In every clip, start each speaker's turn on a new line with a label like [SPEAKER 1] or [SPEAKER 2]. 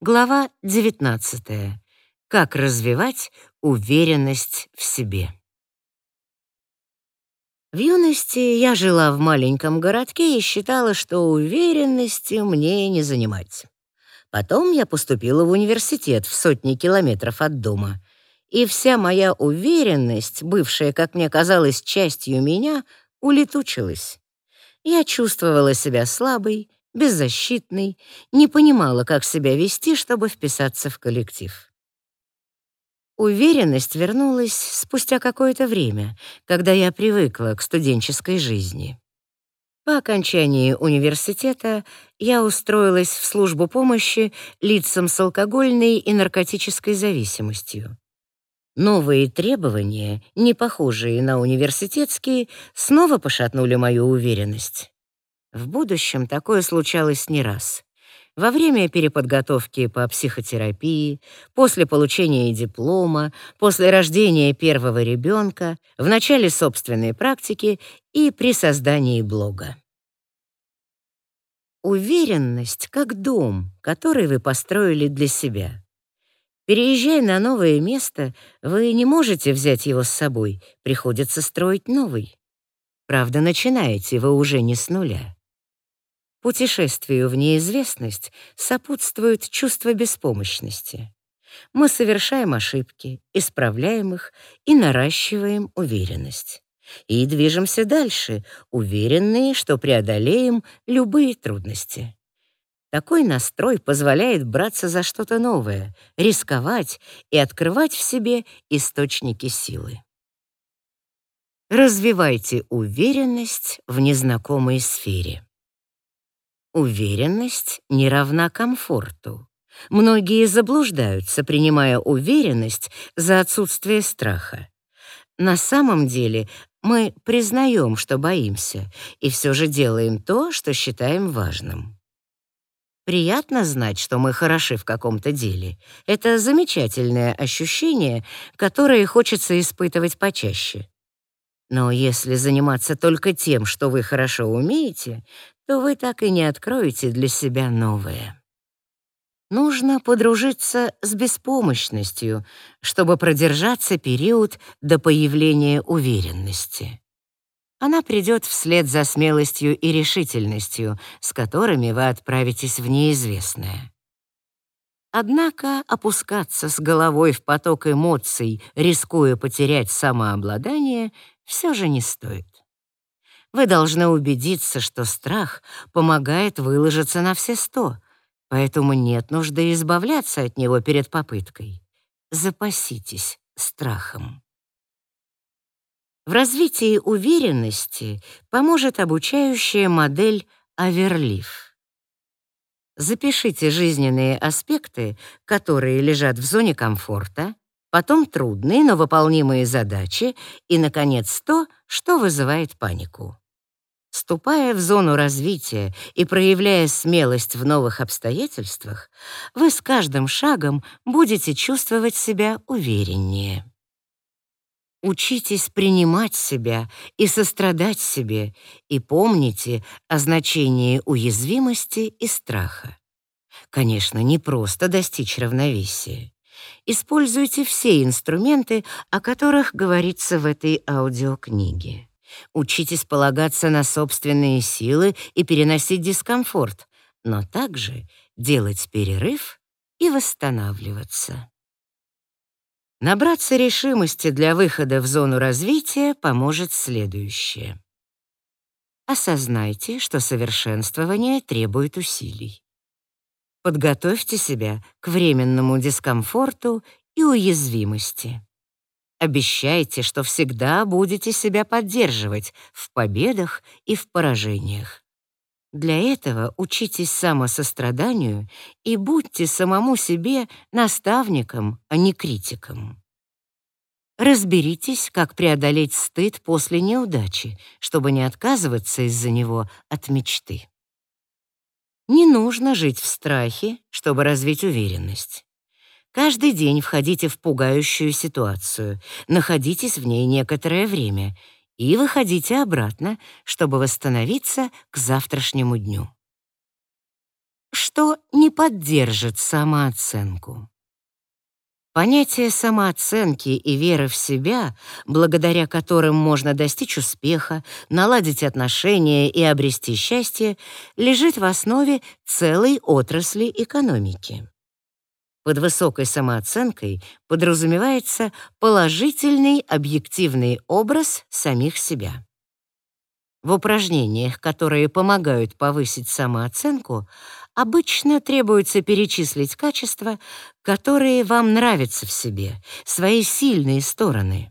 [SPEAKER 1] Глава 19. Как развивать уверенность в себе. В юности я жила в маленьком городке и считала, что уверенности мне не занимать. Потом я поступила в университет в сотни километров от дома, и вся моя уверенность, бывшая, как мне казалось, частью меня, улетучилась. Я чувствовала себя слабой, беззащитной, не понимала, как себя вести, чтобы вписаться в коллектив. Уверенность вернулась спустя какое-то время, когда я привыкла к студенческой жизни. По окончании университета я устроилась в службу помощи лицам с алкогольной и наркотической зависимостью. Новые требования, не похожие на университетские, снова пошатнули мою уверенность. В будущем такое случалось не раз. Во время переподготовки по психотерапии, после получения диплома, после рождения первого ребенка, в начале собственной практики и при создании блога. Уверенность как дом, который вы построили для себя. Переезжая на новое место, вы не можете взять его с собой, приходится строить новый. Правда, начинаете вы уже не с нуля. Путешествию в неизвестность сопутствует чувство беспомощности. Мы совершаем ошибки, исправляем их и наращиваем уверенность. И движемся дальше, уверенные, что преодолеем любые трудности. Такой настрой позволяет браться за что-то новое, рисковать и открывать в себе источники силы. Развивайте уверенность в незнакомой сфере. Уверенность не равна комфорту. Многие заблуждаются, принимая уверенность за отсутствие страха. На самом деле мы признаем, что боимся, и все же делаем то, что считаем важным. Приятно знать, что мы хороши в каком-то деле. Это замечательное ощущение, которое хочется испытывать почаще. Но если заниматься только тем, что вы хорошо умеете, то вы так и не откроете для себя новое. Нужно подружиться с беспомощностью, чтобы продержаться период до появления уверенности. Она придет вслед за смелостью и решительностью, с которыми вы отправитесь в неизвестное. Однако опускаться с головой в поток эмоций, рискуя потерять самообладание, все же не стоит. Вы должны убедиться, что страх помогает выложиться на все сто, поэтому нет нужды избавляться от него перед попыткой. Запаситесь страхом. В развитии уверенности поможет обучающая модель Аверлиф. Запишите жизненные аспекты, которые лежат в зоне комфорта, потом трудные, но выполнимые задачи и, наконец, то, что вызывает панику. Ступая в зону развития и проявляя смелость в новых обстоятельствах, вы с каждым шагом будете чувствовать себя увереннее. Учитесь принимать себя и сострадать себе, и помните о значении уязвимости и страха. Конечно, не просто достичь равновесия. Используйте все инструменты, о которых говорится в этой аудиокниге. Учитесь полагаться на собственные силы и переносить дискомфорт, но также делать перерыв и восстанавливаться. Набраться решимости для выхода в зону развития поможет следующее. Осознайте, что совершенствование требует усилий. Подготовьте себя к временному дискомфорту и уязвимости. Обещайте, что всегда будете себя поддерживать в победах и в поражениях. Для этого учитесь самосостраданию и будьте самому себе наставником, а не критиком. Разберитесь, как преодолеть стыд после неудачи, чтобы не отказываться из-за него от мечты. Не нужно жить в страхе, чтобы развить уверенность. Каждый день входите в пугающую ситуацию, находитесь в ней некоторое время — и выходите обратно, чтобы восстановиться к завтрашнему дню. что не поддержит самооценку. Понятие самооценки и веры в себя, благодаря которым можно достичь успеха, наладить отношения и обрести счастье, лежит в основе целой отрасли экономики. Под высокой самооценкой подразумевается положительный объективный образ самих себя. В упражнениях, которые помогают повысить самооценку, обычно требуется перечислить качества, которые вам нравятся в себе, свои сильные стороны.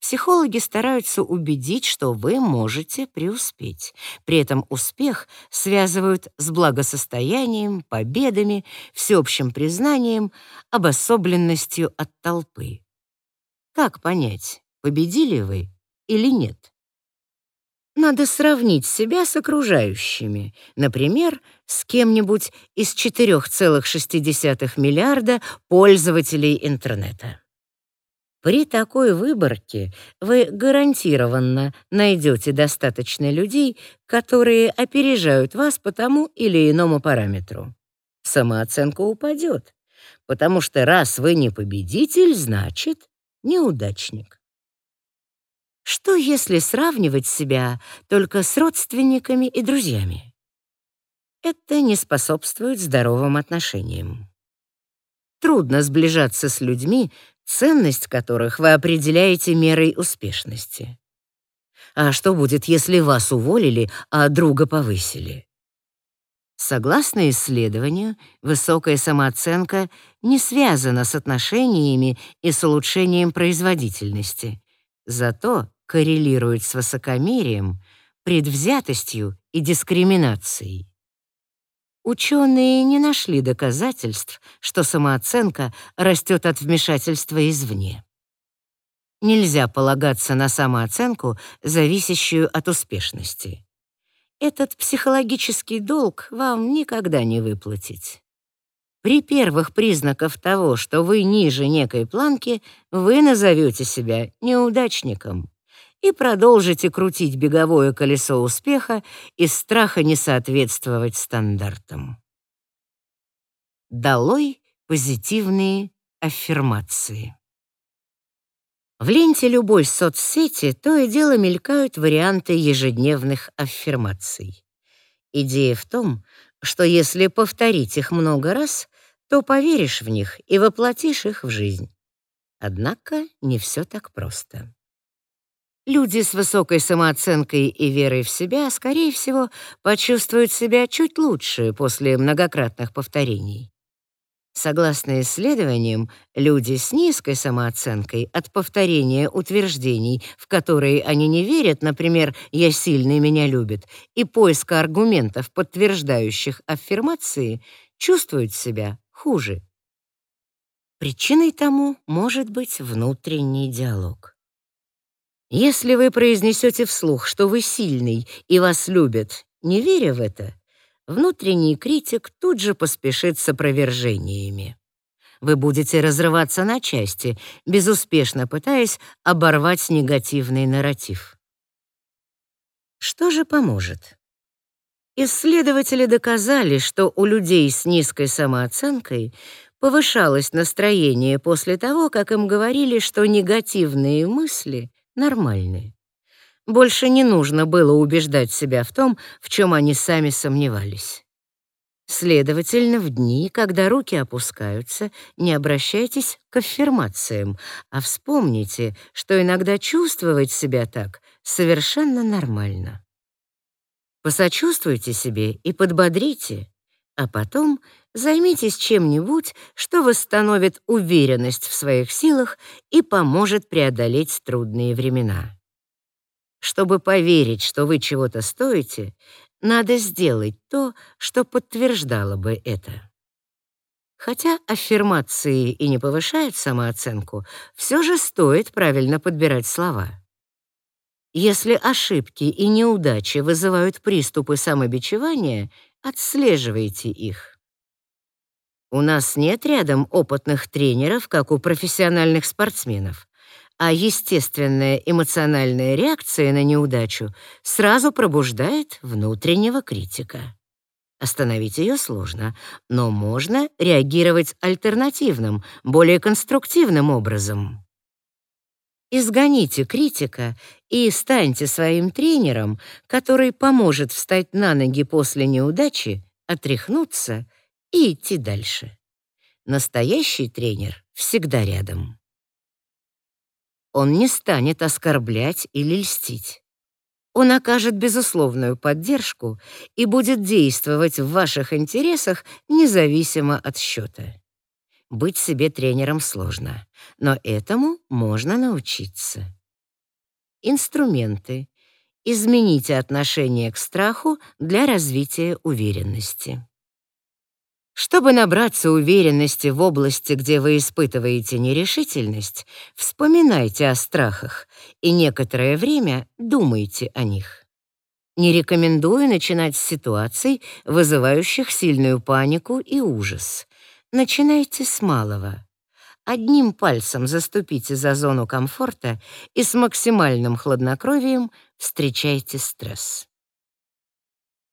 [SPEAKER 1] Психологи стараются убедить, что вы можете преуспеть. При этом успех связывают с благосостоянием, победами, всеобщим признанием, обособленностью от толпы. Как понять, победили вы или нет? Надо сравнить себя с окружающими, например, с кем-нибудь из 4,6 миллиарда пользователей интернета. При такой выборке вы гарантированно найдете достаточно людей, которые опережают вас по тому или иному параметру. Самооценка упадет, потому что раз вы не победитель, значит неудачник. Что, если сравнивать себя только с родственниками и друзьями? Это не способствует здоровым отношениям. Трудно сближаться с людьми, ценность которых вы определяете мерой успешности. А что будет, если вас уволили, а друга повысили? Согласно исследованию, высокая самооценка не связана с отношениями и с улучшением производительности. Зато коррелирует с высокомерием, предвзятостью и дискриминацией. Ученые не нашли доказательств, что самооценка растет от вмешательства извне. Нельзя полагаться на самооценку, зависящую от успешности. Этот психологический долг вам никогда не выплатить. При первых признаках того, что вы ниже некой планки, вы назовете себя неудачником и продолжите крутить беговое колесо успеха из страха не соответствовать стандартам. Долой позитивные аффирмации. В ленте любой соцсети то и дело мелькают варианты ежедневных аффирмаций. Идея в том, что если повторить их много раз, то поверишь в них и воплотишь их в жизнь. Однако не все так просто. Люди с высокой самооценкой и верой в себя, скорее всего, почувствуют себя чуть лучше после многократных повторений. Согласно исследованиям, люди с низкой самооценкой от повторения утверждений, в которые они не верят, например, «я сильный, меня любит», и поиска аргументов, подтверждающих аффирмации, чувствуют себя хуже. Причиной тому может быть внутренний диалог. Если вы произнесете вслух, что вы сильный и вас любят, не веря в это, внутренний критик тут же поспешит с опровержениями. Вы будете разрываться на части, безуспешно пытаясь оборвать негативный нарратив. Что же поможет? Исследователи доказали, что у людей с низкой самооценкой повышалось настроение после того, как им говорили, что негативные мысли нормальны. Больше не нужно было убеждать себя в том, в чем они сами сомневались. Следовательно, в дни, когда руки опускаются, не обращайтесь к аффирмациям, а вспомните, что иногда чувствовать себя так совершенно нормально. Посочувствуйте себе и подбодрите, а потом займитесь чем-нибудь, что восстановит уверенность в своих силах и поможет преодолеть трудные времена. Чтобы поверить, что вы чего-то стоите, надо сделать то, что подтверждало бы это. Хотя аффирмации и не повышают самооценку, все же стоит правильно подбирать слова. Если ошибки и неудачи вызывают приступы самобичевания, отслеживайте их. У нас нет рядом опытных тренеров, как у профессиональных спортсменов, а естественная эмоциональная реакция на неудачу сразу пробуждает внутреннего критика. Остановить ее сложно, но можно реагировать альтернативным, более конструктивным образом. Изгоните критика и станьте своим тренером, который поможет встать на ноги после неудачи, отряхнуться и идти дальше. Настоящий тренер всегда рядом. Он не станет оскорблять или льстить. Он окажет безусловную поддержку и будет действовать в ваших интересах независимо от счета. Быть себе тренером сложно, но этому можно научиться. Инструменты. Измените отношение к страху для развития уверенности. Чтобы набраться уверенности в области, где вы испытываете нерешительность, вспоминайте о страхах и некоторое время думайте о них. Не рекомендую начинать с ситуаций, вызывающих сильную панику и ужас. Начинайте с малого. Одним пальцем заступите за зону комфорта и с максимальным хладнокровием встречайте стресс.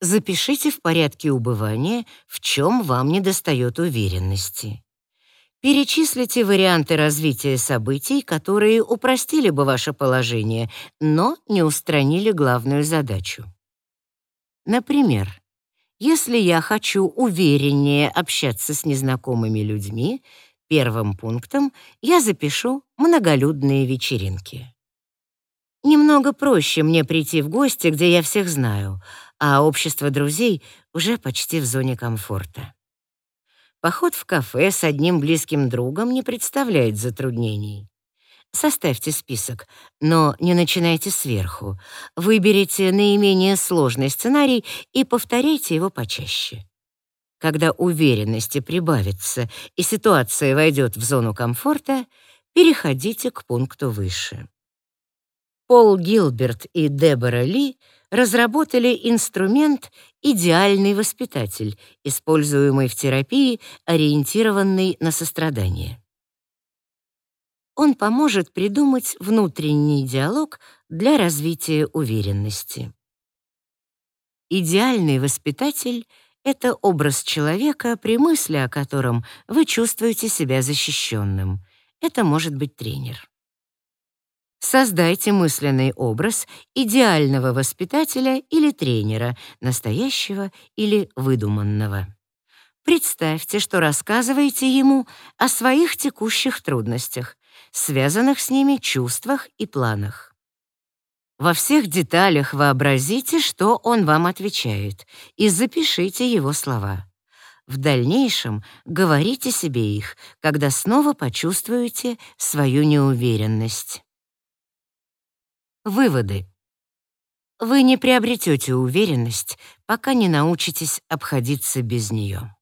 [SPEAKER 1] Запишите в порядке убывания, в чем вам недостает уверенности. Перечислите варианты развития событий, которые упростили бы ваше положение, но не устранили главную задачу. Например, если я хочу увереннее общаться с незнакомыми людьми, первым пунктом я запишу многолюдные вечеринки. Немного проще мне прийти в гости, где я всех знаю, а общество друзей уже почти в зоне комфорта. Поход в кафе с одним близким другом не представляет затруднений. Составьте список, но не начинайте сверху. Выберите наименее сложный сценарий и повторяйте его почаще. Когда уверенности прибавится и ситуация войдет в зону комфорта, переходите к пункту выше. Пол Гилберт и Дебора Ли — разработали инструмент «идеальный воспитатель», используемый в терапии, ориентированный на сострадание. Он поможет придумать внутренний диалог для развития уверенности. Идеальный воспитатель — это образ человека, при мысли о котором вы чувствуете себя защищенным. Это может быть тренер. Создайте мысленный образ идеального воспитателя или тренера, настоящего или выдуманного. Представьте, что рассказываете ему о своих текущих трудностях, связанных с ними чувствах и планах. Во всех деталях вообразите, что он вам отвечает, и запишите его слова. В дальнейшем говорите себе их, когда снова почувствуете свою неуверенность. Выводы. Вы не приобретете уверенность, пока не научитесь обходиться без нее.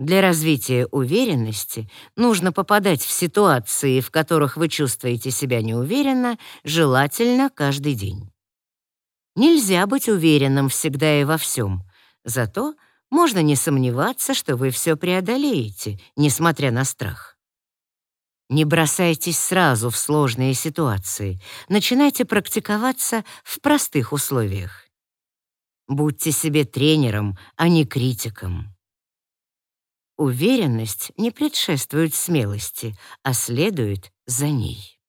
[SPEAKER 1] Для развития уверенности нужно попадать в ситуации, в которых вы чувствуете себя неуверенно, желательно каждый день. Нельзя быть уверенным всегда и во всем, зато можно не сомневаться, что вы все преодолеете, несмотря на страх. Не бросайтесь сразу в сложные ситуации. Начинайте практиковаться в простых условиях. Будьте себе тренером, а не критиком. Уверенность не предшествует смелости, а следует за ней.